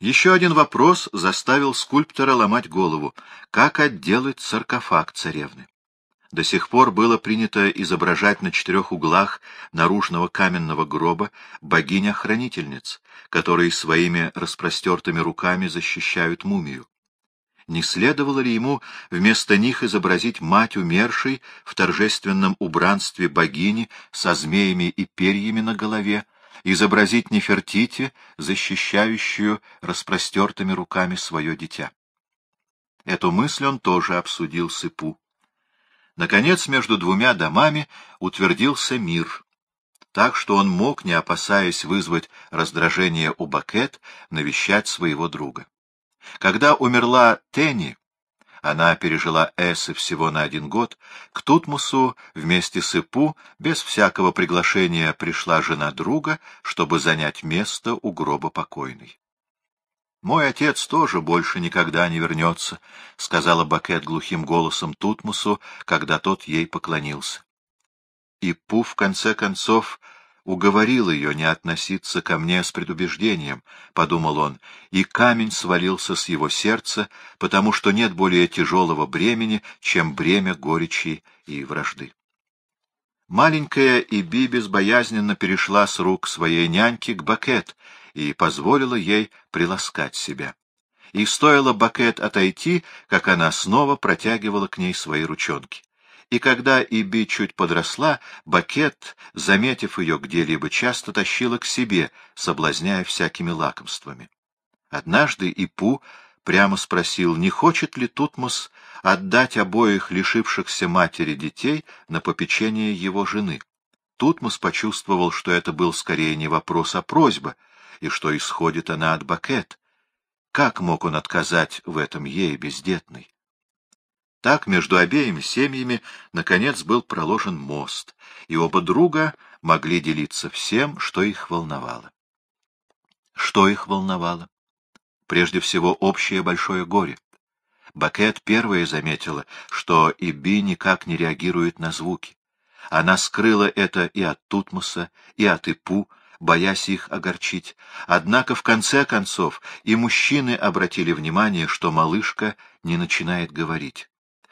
Еще один вопрос заставил скульптора ломать голову. Как отделать саркофаг царевны? До сих пор было принято изображать на четырех углах наружного каменного гроба богинь-охранительниц, которые своими распростертыми руками защищают мумию. Не следовало ли ему вместо них изобразить мать умершей в торжественном убранстве богини со змеями и перьями на голове, изобразить Нефертити, защищающую распростертыми руками свое дитя? Эту мысль он тоже обсудил с Ипу. Наконец, между двумя домами утвердился мир, так что он мог, не опасаясь вызвать раздражение у Бакет, навещать своего друга. Когда умерла Тенни, она пережила Эссе всего на один год, к Тутмусу вместе с Ипу без всякого приглашения пришла жена друга, чтобы занять место у гроба покойной. «Мой отец тоже больше никогда не вернется», — сказала Бакет глухим голосом Тутмусу, когда тот ей поклонился. И Пу, в конце концов, уговорил ее не относиться ко мне с предубеждением, — подумал он, и камень свалился с его сердца, потому что нет более тяжелого бремени, чем бремя горечи и вражды. Маленькая Иби безбоязненно перешла с рук своей няньки к Бакет и позволила ей приласкать себя. И стоило Бакет отойти, как она снова протягивала к ней свои ручонки. И когда Иби чуть подросла, Бакет, заметив ее где-либо, часто тащила к себе, соблазняя всякими лакомствами. Однажды Ипу прямо спросил, не хочет ли Тутмос отдать обоих лишившихся матери детей на попечение его жены. Тутмос почувствовал, что это был скорее не вопрос, а просьба, и что исходит она от Бакет. Как мог он отказать в этом ей, бездетной? Так между обеими семьями, наконец, был проложен мост, и оба друга могли делиться всем, что их волновало. Что их волновало? Прежде всего, общее большое горе. Бакет первая заметила, что Иби никак не реагирует на звуки. Она скрыла это и от Тутмоса, и от Ипу, боясь их огорчить. Однако, в конце концов, и мужчины обратили внимание, что малышка не начинает говорить.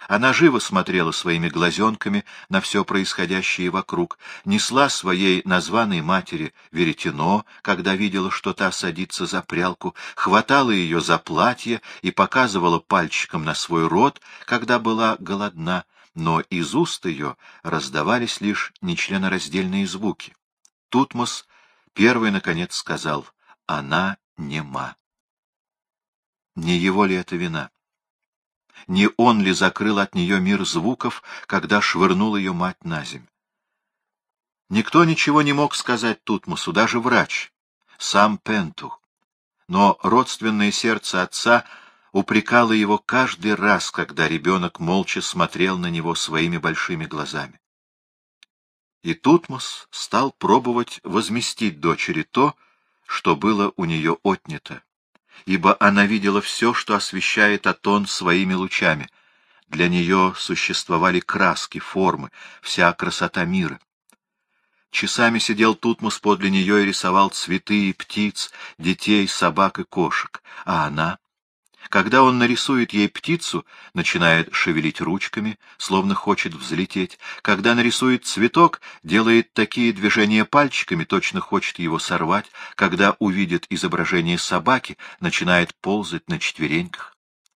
Она живо смотрела своими глазенками на все происходящее вокруг, несла своей названной матери веретено, когда видела, что та садится за прялку, хватала ее за платье и показывала пальчиком на свой рот, когда была голодна, но из уст ее раздавались лишь нечленораздельные звуки. Тутмос первый, наконец, сказал «Она нема». Не его ли это вина? Не он ли закрыл от нее мир звуков, когда швырнул ее мать на земь. Никто ничего не мог сказать Тутмосу, даже врач, сам Пенту. Но родственное сердце отца упрекало его каждый раз, когда ребенок молча смотрел на него своими большими глазами. И Тутмос стал пробовать возместить дочери то, что было у нее отнято ибо она видела все, что освещает Атон своими лучами. Для нее существовали краски, формы, вся красота мира. Часами сидел Тутмос подле нее и рисовал цветы и птиц, детей, собак и кошек. А она? Когда он нарисует ей птицу, начинает шевелить ручками, словно хочет взлететь. Когда нарисует цветок, делает такие движения пальчиками, точно хочет его сорвать. Когда увидит изображение собаки, начинает ползать на четвереньках.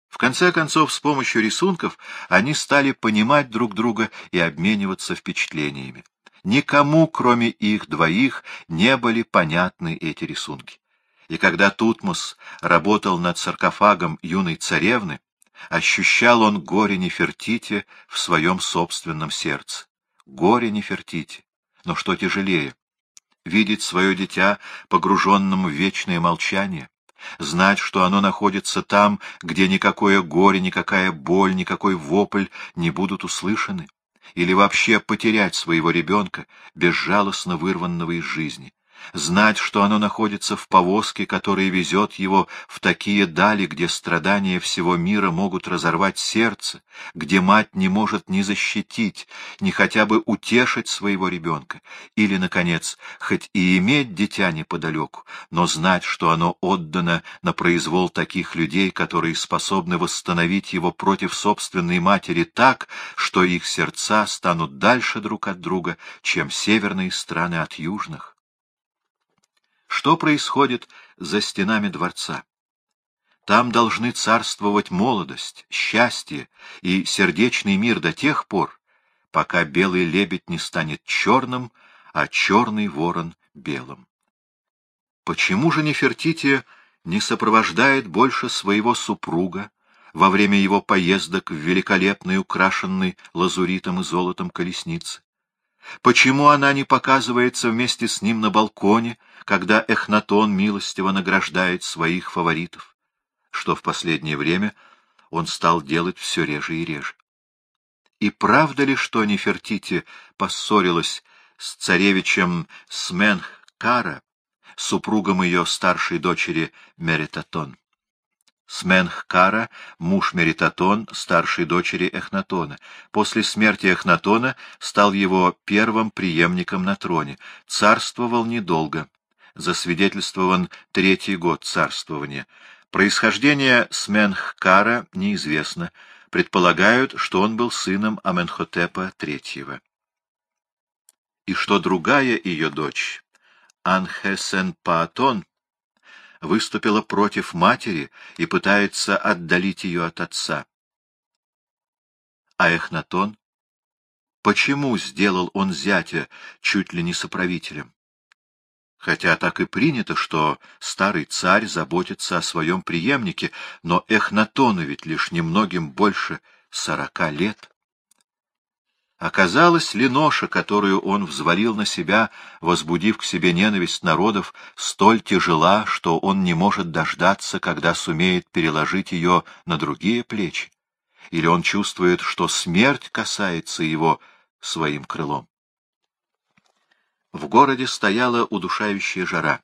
В конце концов, с помощью рисунков они стали понимать друг друга и обмениваться впечатлениями. Никому, кроме их двоих, не были понятны эти рисунки и когда Тутмос работал над саркофагом юной царевны, ощущал он горе Нефертити в своем собственном сердце. Горе Нефертити. Но что тяжелее? Видеть свое дитя погруженным в вечное молчание, знать, что оно находится там, где никакое горе, никакая боль, никакой вопль не будут услышаны, или вообще потерять своего ребенка, безжалостно вырванного из жизни, знать, что оно находится в повозке, которая везет его в такие дали, где страдания всего мира могут разорвать сердце, где мать не может ни защитить, ни хотя бы утешить своего ребенка, или, наконец, хоть и иметь дитя неподалеку, но знать, что оно отдано на произвол таких людей, которые способны восстановить его против собственной матери так, что их сердца станут дальше друг от друга, чем северные страны от южных. Что происходит за стенами дворца? Там должны царствовать молодость, счастье и сердечный мир до тех пор, пока белый лебедь не станет черным, а черный ворон — белым. Почему же Нефертити не сопровождает больше своего супруга во время его поездок в великолепной, украшенной лазуритом и золотом колеснице? Почему она не показывается вместе с ним на балконе, когда Эхнатон милостиво награждает своих фаворитов, что в последнее время он стал делать все реже и реже? И правда ли, что Нефертити поссорилась с царевичем Сменхкара, супругом ее старшей дочери Меритатон? Сменхкара, муж Меритатон, старшей дочери Эхнатона. После смерти Эхнатона стал его первым преемником на троне. Царствовал недолго. Засвидетельствован третий год царствования. Происхождение Сменхкара неизвестно. Предполагают, что он был сыном Аменхотепа III. И что другая ее дочь, Анхесенпаатон, выступила против матери и пытается отдалить ее от отца. А Эхнатон? Почему сделал он зятя чуть ли не соправителем? Хотя так и принято, что старый царь заботится о своем преемнике, но Эхнатону ведь лишь немногим больше сорока лет. Оказалось ли ноша, которую он взвалил на себя, возбудив к себе ненависть народов, столь тяжела, что он не может дождаться, когда сумеет переложить ее на другие плечи? Или он чувствует, что смерть касается его своим крылом? В городе стояла удушающая жара.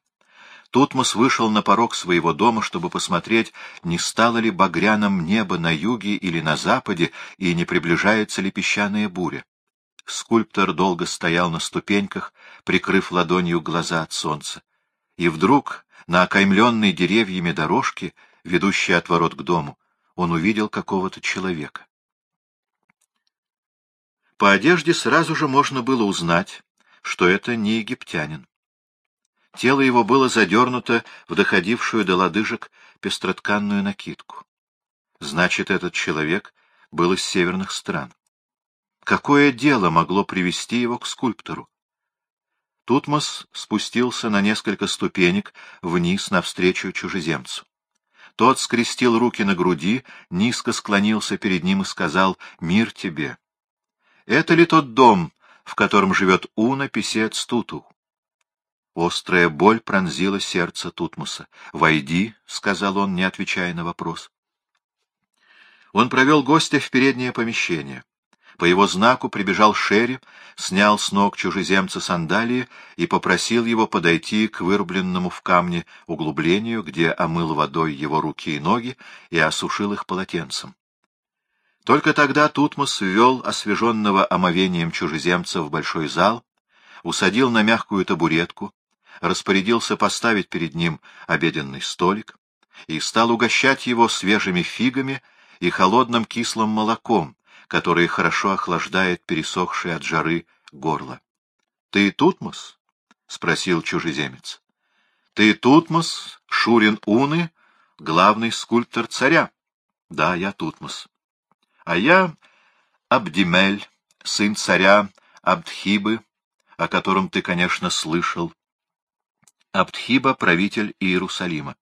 Тутмос вышел на порог своего дома, чтобы посмотреть, не стало ли багряным небо на юге или на западе, и не приближается ли песчаная буря. Скульптор долго стоял на ступеньках, прикрыв ладонью глаза от солнца. И вдруг на окаймленной деревьями дорожке, ведущей от ворот к дому, он увидел какого-то человека. По одежде сразу же можно было узнать, что это не египтянин. Тело его было задернуто в доходившую до лодыжек пестротканную накидку. Значит, этот человек был из северных стран. Какое дело могло привести его к скульптору? Тутмос спустился на несколько ступенек вниз навстречу чужеземцу. Тот скрестил руки на груди, низко склонился перед ним и сказал «Мир тебе». «Это ли тот дом, в котором живет Уна, писец Туту?» Острая боль пронзила сердце Тутмоса. «Войди», — сказал он, не отвечая на вопрос. Он провел гостя в переднее помещение. По его знаку прибежал Шерри, снял с ног чужеземца сандалии и попросил его подойти к вырубленному в камне углублению, где омыл водой его руки и ноги и осушил их полотенцем. Только тогда Тутмос ввел освеженного омовением чужеземца в большой зал, усадил на мягкую табуретку, распорядился поставить перед ним обеденный столик и стал угощать его свежими фигами и холодным кислым молоком, которое хорошо охлаждает пересохшее от жары горло. — Ты Тутмос? — спросил чужеземец. — Ты Тутмос, Шурин Уны, главный скульптор царя? — Да, я Тутмос а я Абдимель, сын царя Абдхибы, о котором ты, конечно, слышал. Абдхиба — правитель Иерусалима.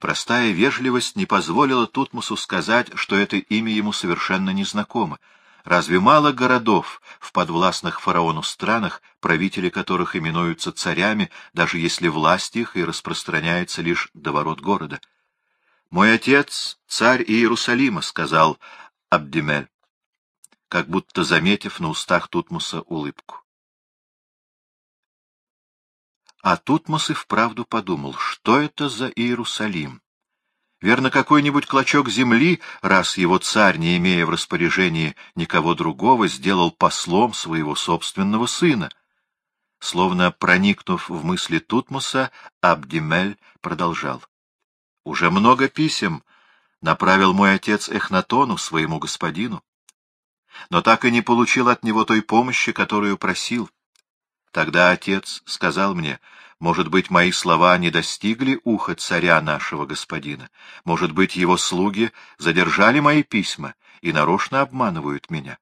Простая вежливость не позволила Тутмосу сказать, что это имя ему совершенно незнакомо. Разве мало городов в подвластных фараону странах, правители которых именуются царями, даже если власть их и распространяется лишь до ворот города? «Мой отец — царь Иерусалима», — сказал Абдимель, как будто заметив на устах Тутмоса улыбку. А Тутмос и вправду подумал, что это за Иерусалим? Верно, какой-нибудь клочок земли, раз его царь, не имея в распоряжении никого другого, сделал послом своего собственного сына. Словно проникнув в мысли Тутмоса, Абдимель продолжал. «Уже много писем направил мой отец Эхнатону, своему господину, но так и не получил от него той помощи, которую просил. Тогда отец сказал мне, может быть, мои слова не достигли уха царя нашего господина, может быть, его слуги задержали мои письма и нарочно обманывают меня.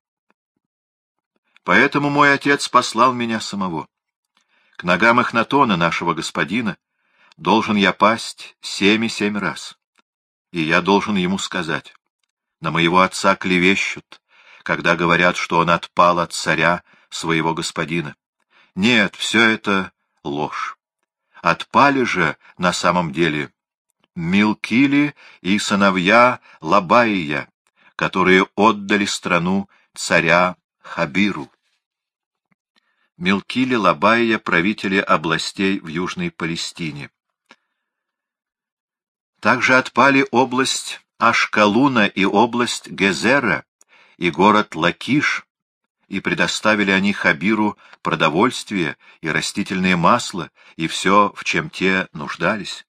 Поэтому мой отец послал меня самого. К ногам Эхнатона, нашего господина, должен я пасть семь и семь раз. И я должен ему сказать, на моего отца клевещут, когда говорят, что он отпал от царя, своего господина. Нет, все это ложь. Отпали же на самом деле Милкили и сыновья Лабаия, которые отдали страну царя Хабиру. Милкили Лабаия — правители областей в Южной Палестине. Также отпали область Ашкалуна и область Гезера и город Лакиш, и предоставили они Хабиру продовольствие и растительное масло, и все, в чем те нуждались.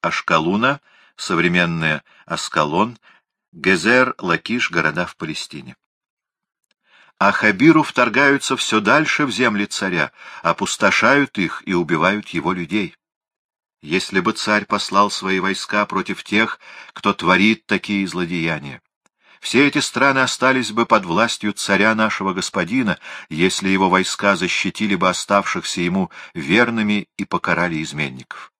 Ашкалуна, современная Аскалон, Гезер, Лакиш — города в Палестине. А Хабиру вторгаются все дальше в земли царя, опустошают их и убивают его людей. Если бы царь послал свои войска против тех, кто творит такие злодеяния, все эти страны остались бы под властью царя нашего господина, если его войска защитили бы оставшихся ему верными и покарали изменников.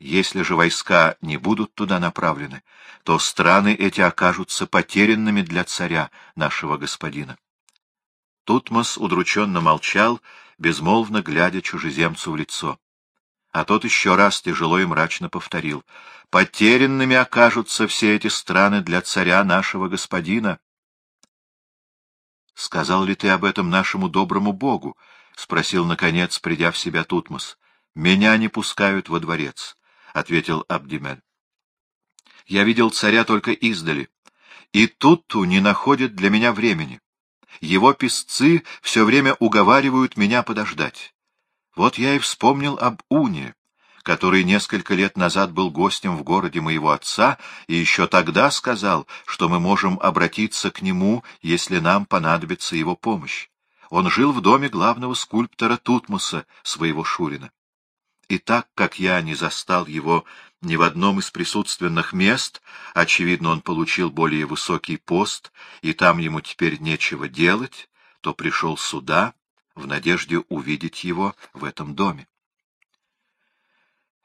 Если же войска не будут туда направлены, то страны эти окажутся потерянными для царя нашего господина. Тутмос удрученно молчал, безмолвно глядя чужеземцу в лицо. А тот еще раз тяжело и мрачно повторил. «Потерянными окажутся все эти страны для царя нашего господина». «Сказал ли ты об этом нашему доброму Богу?» — спросил, наконец, придя в себя Тутмос. «Меня не пускают во дворец», — ответил Абдимель. «Я видел царя только издали, и Тутту не находит для меня времени. Его писцы все время уговаривают меня подождать. Вот я и вспомнил об Уне, который несколько лет назад был гостем в городе моего отца и еще тогда сказал, что мы можем обратиться к нему, если нам понадобится его помощь. Он жил в доме главного скульптора Тутмоса, своего Шурина. И так как я не застал его ни в одном из присутственных мест, очевидно, он получил более высокий пост, и там ему теперь нечего делать, то пришел сюда, в надежде увидеть его в этом доме.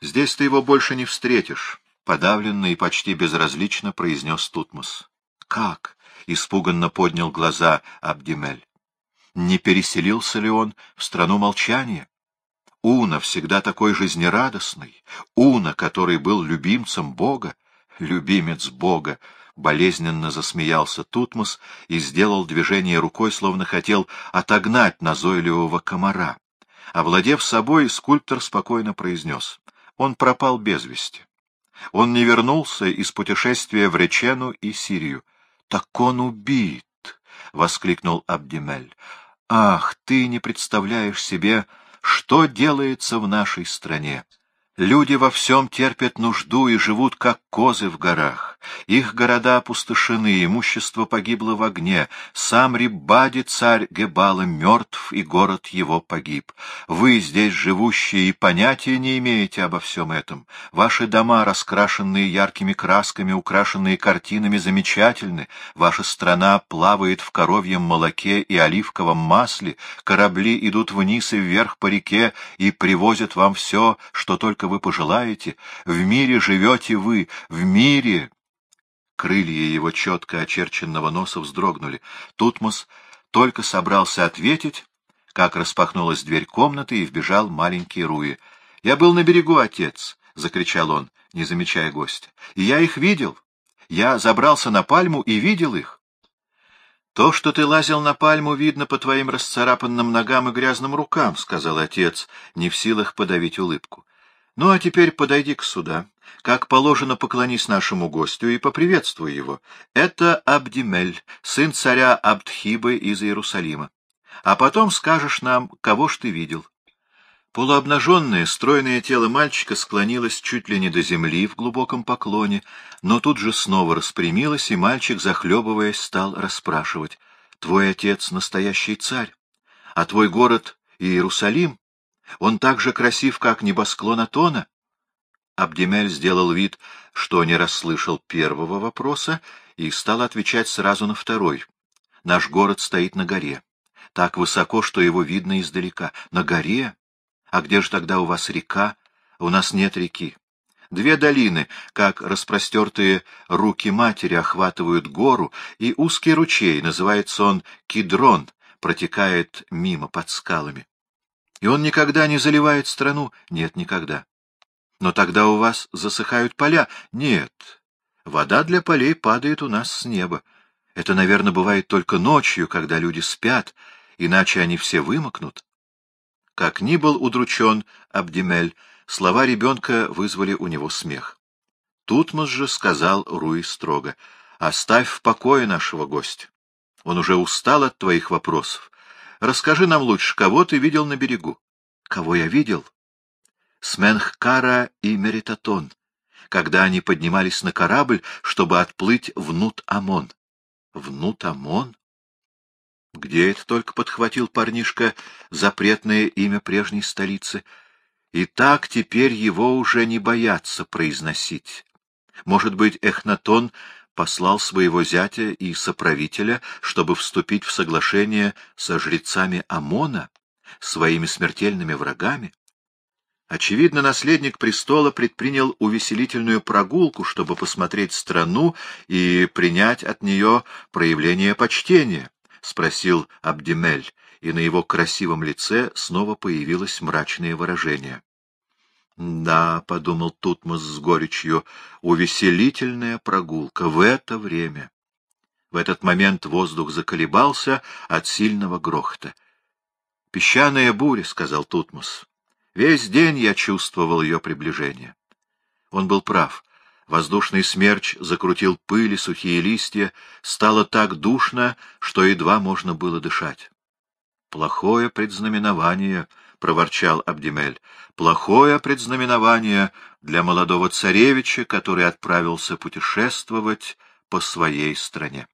«Здесь ты его больше не встретишь», — подавленно и почти безразлично произнес Тутмос. «Как?» — испуганно поднял глаза Абдимель. «Не переселился ли он в страну молчания?» Уна, всегда такой жизнерадостный, Уна, который был любимцем Бога, любимец Бога, Болезненно засмеялся Тутмос и сделал движение рукой, словно хотел отогнать назойливого комара. Овладев собой, скульптор спокойно произнес. Он пропал без вести. Он не вернулся из путешествия в Речену и Сирию. — Так он убит! — воскликнул Абдимель. — Ах, ты не представляешь себе, что делается в нашей стране! Люди во всем терпят нужду и живут, как козы в горах. Их города опустошены, имущество погибло в огне. Сам Рибади, царь Гебала, мертв, и город его погиб. Вы, здесь живущие, и понятия не имеете обо всем этом. Ваши дома, раскрашенные яркими красками, украшенные картинами, замечательны. Ваша страна плавает в коровьем молоке и оливковом масле. Корабли идут вниз и вверх по реке и привозят вам все, что только вы пожелаете, в мире живете вы, в мире!» Крылья его четко очерченного носа вздрогнули. Тутмос только собрался ответить, как распахнулась дверь комнаты и вбежал маленький Руи. «Я был на берегу, отец!» — закричал он, не замечая гостя. «И я их видел. Я забрался на пальму и видел их». То, что ты лазил на пальму, видно по твоим расцарапанным ногам и грязным рукам, — сказал отец, не в силах подавить улыбку. — Ну, а теперь подойди-ка сюда. Как положено, поклонись нашему гостю и поприветствуй его. Это Абдимель, сын царя Абдхибы из Иерусалима. А потом скажешь нам, кого ж ты видел. Полуобнаженное, стройное тело мальчика склонилось чуть ли не до земли в глубоком поклоне, но тут же снова распрямилось, и мальчик, захлебываясь, стал расспрашивать. — Твой отец — настоящий царь, а твой город — Иерусалим. Он так же красив, как небосклон Атона. Абдемель сделал вид, что не расслышал первого вопроса, и стал отвечать сразу на второй. Наш город стоит на горе. Так высоко, что его видно издалека. На горе? А где же тогда у вас река? У нас нет реки. Две долины, как распростертые руки матери, охватывают гору, и узкий ручей, называется он Кидрон, протекает мимо под скалами. И он никогда не заливает страну? Нет, никогда. Но тогда у вас засыхают поля? Нет. Вода для полей падает у нас с неба. Это, наверное, бывает только ночью, когда люди спят, иначе они все вымокнут. Как ни был удручен Абдимель, слова ребенка вызвали у него смех. Тутмос же сказал Руи строго, — Оставь в покое нашего гостя. Он уже устал от твоих вопросов. Расскажи нам лучше, кого ты видел на берегу? Кого я видел? Сменхкара и Меритатон, когда они поднимались на корабль, чтобы отплыть в Нут-Амон. В Нут-Амон? Где это только подхватил парнишка запретное имя прежней столицы? И так теперь его уже не боятся произносить. Может быть, Эхнатон послал своего зятя и соправителя, чтобы вступить в соглашение со жрецами Амона, своими смертельными врагами? Очевидно, наследник престола предпринял увеселительную прогулку, чтобы посмотреть страну и принять от нее проявление почтения. — спросил Абдимель, и на его красивом лице снова появилось мрачное выражение. — Да, — подумал Тутмос с горечью, — увеселительная прогулка в это время. В этот момент воздух заколебался от сильного грохота. — Песчаная буря, — сказал Тутмос. Весь день я чувствовал ее приближение. Он был прав. Воздушный смерч закрутил пыль и сухие листья, стало так душно, что едва можно было дышать. — Плохое предзнаменование, — проворчал Абдимель, — плохое предзнаменование для молодого царевича, который отправился путешествовать по своей стране.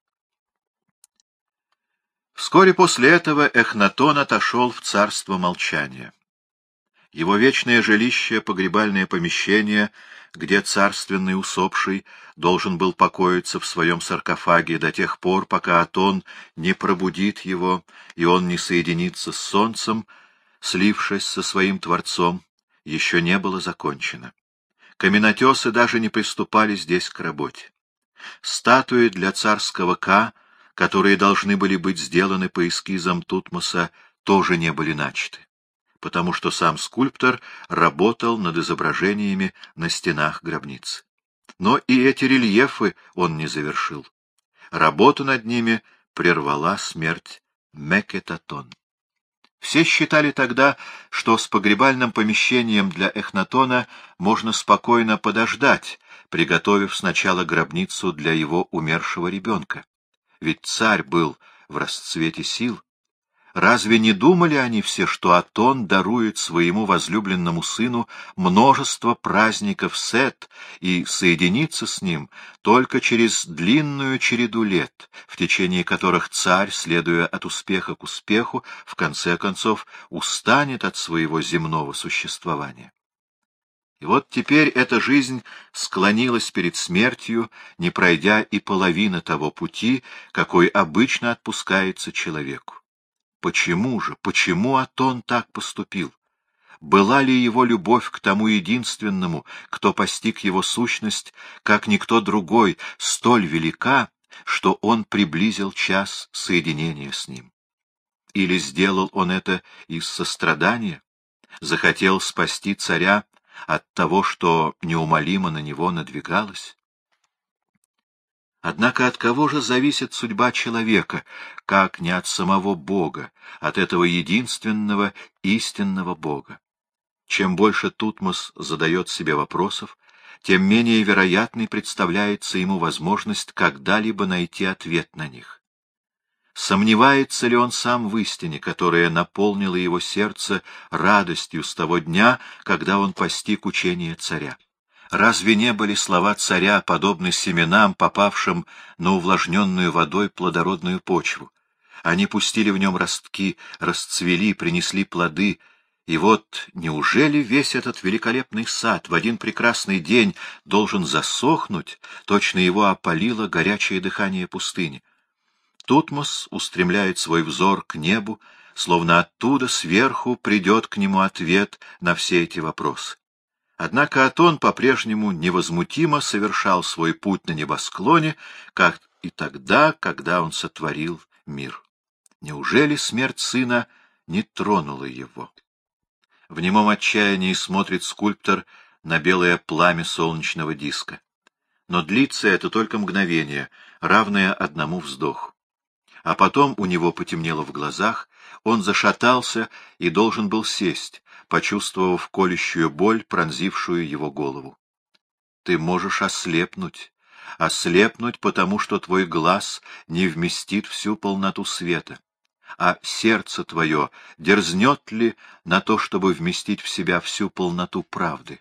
Вскоре после этого Эхнатон отошел в царство молчания. Его вечное жилище, погребальное помещение — где царственный усопший должен был покоиться в своем саркофаге до тех пор, пока Атон не пробудит его, и он не соединится с солнцем, слившись со своим Творцом, еще не было закончено. Каменотесы даже не приступали здесь к работе. Статуи для царского Ка, которые должны были быть сделаны по эскизам Тутмоса, тоже не были начаты потому что сам скульптор работал над изображениями на стенах гробниц. Но и эти рельефы он не завершил. Работа над ними прервала смерть Мекетатон. Все считали тогда, что с погребальным помещением для Эхнатона можно спокойно подождать, приготовив сначала гробницу для его умершего ребенка. Ведь царь был в расцвете сил, Разве не думали они все, что Атон дарует своему возлюбленному сыну множество праздников Сет и соединится с ним только через длинную череду лет, в течение которых царь, следуя от успеха к успеху, в конце концов устанет от своего земного существования? И вот теперь эта жизнь склонилась перед смертью, не пройдя и половины того пути, какой обычно отпускается человеку. Почему же, почему Атон так поступил? Была ли его любовь к тому единственному, кто постиг его сущность, как никто другой, столь велика, что он приблизил час соединения с ним? Или сделал он это из сострадания? Захотел спасти царя от того, что неумолимо на него надвигалось? Однако от кого же зависит судьба человека, как не от самого Бога, от этого единственного истинного Бога? Чем больше Тутмос задает себе вопросов, тем менее вероятной представляется ему возможность когда-либо найти ответ на них. Сомневается ли он сам в истине, которая наполнила его сердце радостью с того дня, когда он постиг учение царя? Разве не были слова царя подобны семенам, попавшим на увлажненную водой плодородную почву? Они пустили в нем ростки, расцвели, принесли плоды, и вот неужели весь этот великолепный сад в один прекрасный день должен засохнуть, точно его опалило горячее дыхание пустыни? Тутмос устремляет свой взор к небу, словно оттуда сверху придет к нему ответ на все эти вопросы. Однако Атон по-прежнему невозмутимо совершал свой путь на небосклоне, как и тогда, когда он сотворил мир. Неужели смерть сына не тронула его? В немом отчаянии смотрит скульптор на белое пламя солнечного диска. Но длится это только мгновение, равное одному вздоху. А потом у него потемнело в глазах, он зашатался и должен был сесть, почувствовав колющую боль, пронзившую его голову. Ты можешь ослепнуть, ослепнуть, потому что твой глаз не вместит всю полноту света. А сердце твое дерзнет ли на то, чтобы вместить в себя всю полноту правды?